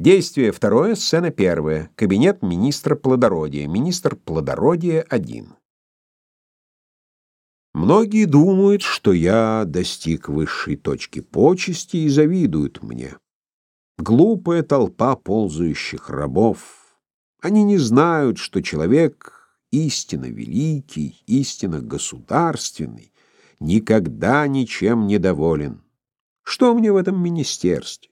Действие второе, сцена первая. Кабинет министра плодородия. Министр плодородия один. Многие думают, что я достиг высшей точки почести и завидуют мне. Глупая толпа ползающих рабов. Они не знают, что человек истинно великий, истинно государственный, никогда ничем не доволен. Что мне в этом министерстве?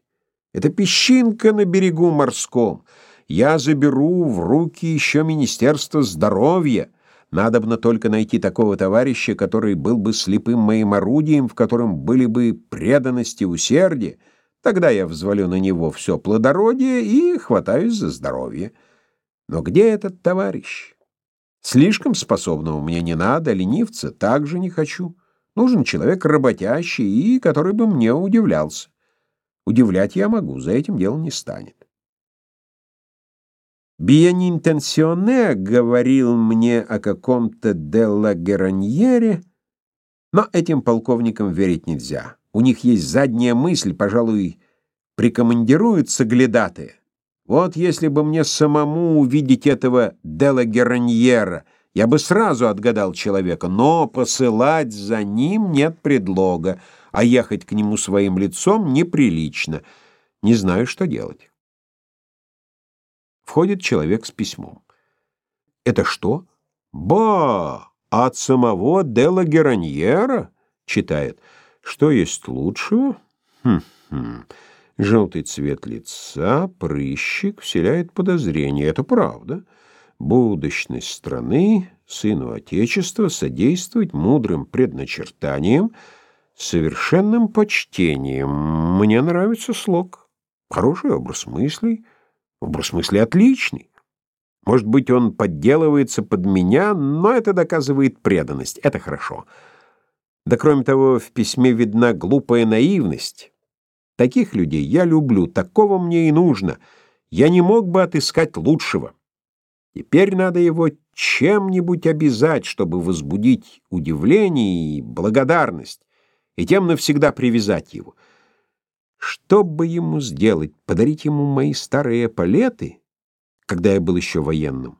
Это песчинка на берегу морском. Я заберу в руки еще Министерство здоровья. Надобно только найти такого товарища, который был бы слепым моим орудием, в котором были бы преданность и усердие. Тогда я взвалю на него все плодородие и хватаюсь за здоровье. Но где этот товарищ? Слишком способного мне не надо, ленивца также не хочу. Нужен человек работящий и который бы мне удивлялся. Удивлять я могу, за этим дело не станет. Биенинтенсионе говорил мне о каком-то Делла Гераньере, но этим полковникам верить нельзя. У них есть задняя мысль, пожалуй, прикомандируют соглядатые. Вот если бы мне самому увидеть этого Делла Гераньера — я бы сразу отгадал человека, но посылать за ним нет предлога, а ехать к нему своим лицом неприлично. Не знаю, что делать. Входит человек с письмом. Это что? Ба! От самого Делла Гераньера? Читает. Что есть лучшего? Хм-хм. Желтый цвет лица, прыщик вселяет подозрение. Это правда будущность страны, сыну Отечества, содействовать мудрым предначертанием, совершенным почтением. Мне нравится слог. Хороший образ мыслей, образ мыслей отличный. Может быть, он подделывается под меня, но это доказывает преданность. Это хорошо. Да кроме того, в письме видна глупая наивность. Таких людей я люблю, такого мне и нужно. Я не мог бы отыскать лучшего. Теперь надо его чем-нибудь обязать, чтобы возбудить удивление и благодарность, и тем навсегда привязать его. Что бы ему сделать? Подарить ему мои старые палеты, когда я был еще военным?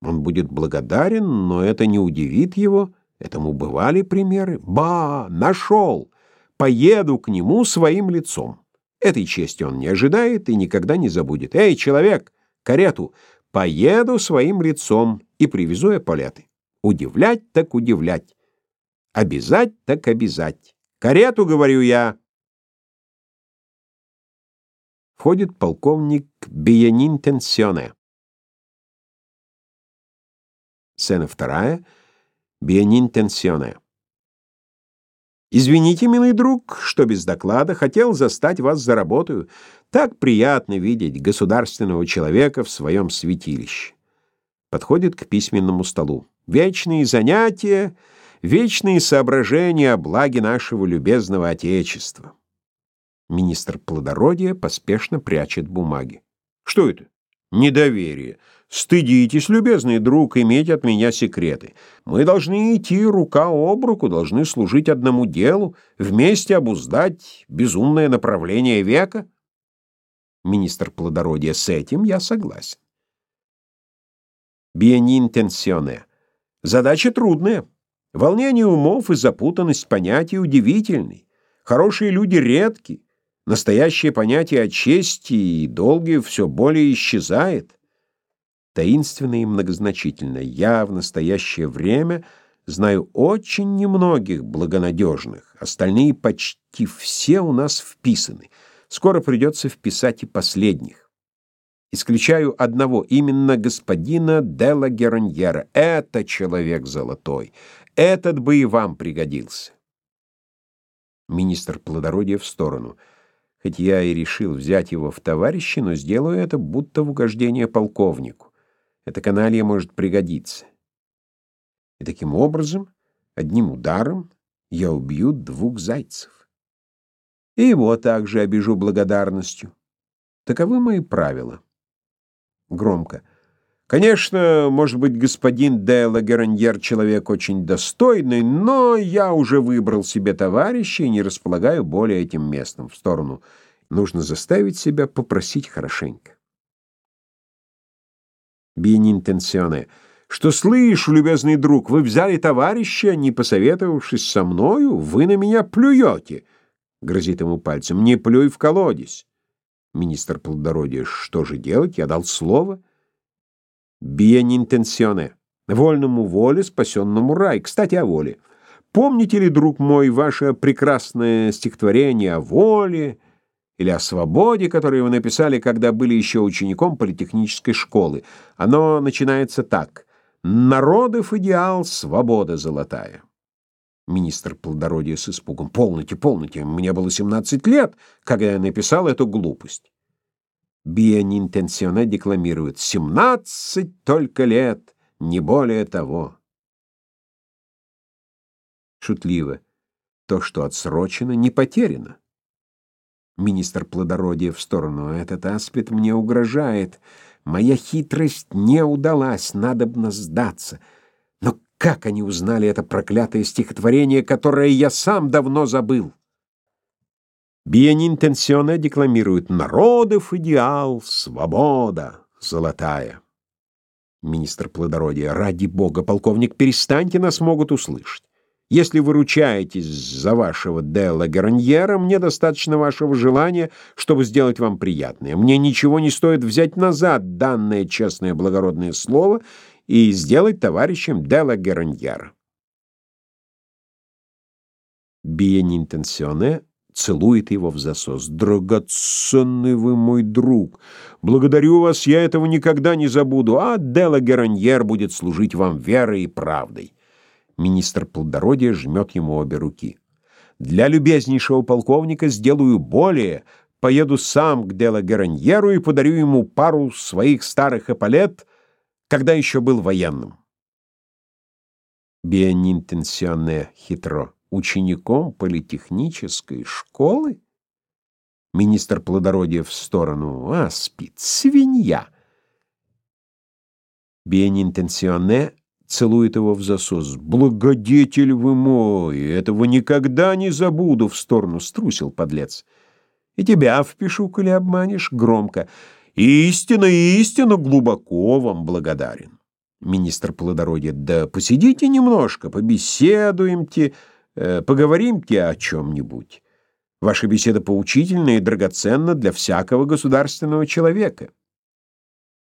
Он будет благодарен, но это не удивит его. Этому бывали примеры. Ба, нашел! Поеду к нему своим лицом. Этой чести он не ожидает и никогда не забудет. Эй, человек, карету! Поеду своим лицом и привезу эполеты. Удивлять так удивлять. Обязать так обязать. Карету, говорю я. Входит полковник Биенинтенсионе. Сцена вторая. Биенинтенсионе. Извините, милый друг, что без доклада хотел застать вас за работу. Так приятно видеть государственного человека в своем святилище. Подходит к письменному столу. Вечные занятия, вечные соображения о благе нашего любезного Отечества. Министр плодородия поспешно прячет бумаги. Что это? Недоверие. Стыдитесь, любезный друг, иметь от меня секреты. Мы должны идти рука об руку, должны служить одному делу, вместе обуздать безумное направление века. Министр плодородия, с этим я согласен. Биенинтенсионе. Задача трудная. Волнение умов и запутанность понятий удивительны. Хорошие люди редки. Настоящее понятие о чести и долге все более исчезает таинственно и многозначительно. Я в настоящее время знаю очень немногих благонадежных, остальные почти все у нас вписаны. Скоро придется вписать и последних. Исключаю одного, именно господина Делла Героньера. Это человек золотой. Этот бы и вам пригодился. Министр плодородия в сторону. Хоть я и решил взять его в товарищи, но сделаю это будто в угождение полковнику. Эта каналья может пригодиться. И таким образом, одним ударом я убью двух зайцев. И его также обижу благодарностью. Таковы мои правила. Громко. Конечно, может быть, господин де Лагераньер человек очень достойный, но я уже выбрал себе товарища и не располагаю более этим местом. В сторону Нужно заставить себя попросить хорошенько. Бенинтенсионе. Что слышу, любезный друг, вы взяли товарища, не посоветовавшись со мною, вы на меня плюете. Грозит ему пальцем. Не плюй в колодец. Министр плодородия. Что же делать? Я дал слово. Бенинтенсионе. Вольному воле, спасенному рай. Кстати, о воле. Помните ли, друг мой, ваше прекрасное стихотворение о воле или о свободе, которое вы написали, когда были еще учеником политехнической школы? Оно начинается так. «Народов идеал, свобода золотая». Министр плодородия с испугом. «Полноте, полноте, мне было 17 лет, когда я написал эту глупость». Бианинтенсионе декламирует «семнадцать только лет, не более того». Шутливо. То, что отсрочено, не потеряно. Министр плодородия в сторону. Этот аспид мне угрожает. Моя хитрость не удалась, надобно сдаться. Как они узнали это проклятое стихотворение, которое я сам давно забыл? Биенинтенсионе декламирует «Народов идеал, свобода золотая». Министр плодородия, ради бога, полковник, перестаньте, нас могут услышать. Если вы ручаетесь за вашего Делла Гараньера, мне достаточно вашего желания, чтобы сделать вам приятное. Мне ничего не стоит взять назад данное честное благородное слово и сделать товарищем Делла Гараньера. Биенинтенсионе целует его в засос. «Драгоценный вы мой друг! Благодарю вас, я этого никогда не забуду, а Делла Гераньер будет служить вам верой и правдой». Министр плодородия жмет ему обе руки. «Для любезнейшего полковника сделаю более. Поеду сам к Делла Гераньеру и подарю ему пару своих старых эполет, когда еще был военным». Бионинтенсионне хитро учеником политехнической школы? Министр плодородия в сторону. А, спит, свинья. Бенинтенсионе целует его в засос. «Благодетель вы мой! Этого никогда не забуду!» В сторону струсил подлец. «И тебя впишу, коли обманешь, громко. Истинно, истинно глубоко вам благодарен!» Министр плодородия. «Да посидите немножко, побеседуемте». Э, поговорим-те о чем-нибудь. Ваша беседа поучительна и драгоценна для всякого государственного человека.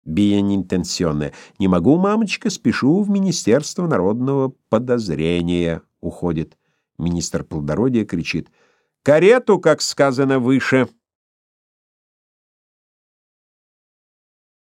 Биенинтенсионне. Не могу, мамочка, спешу в Министерство народного подозрения. Уходит. Министр плодородия кричит. Карету, как сказано выше.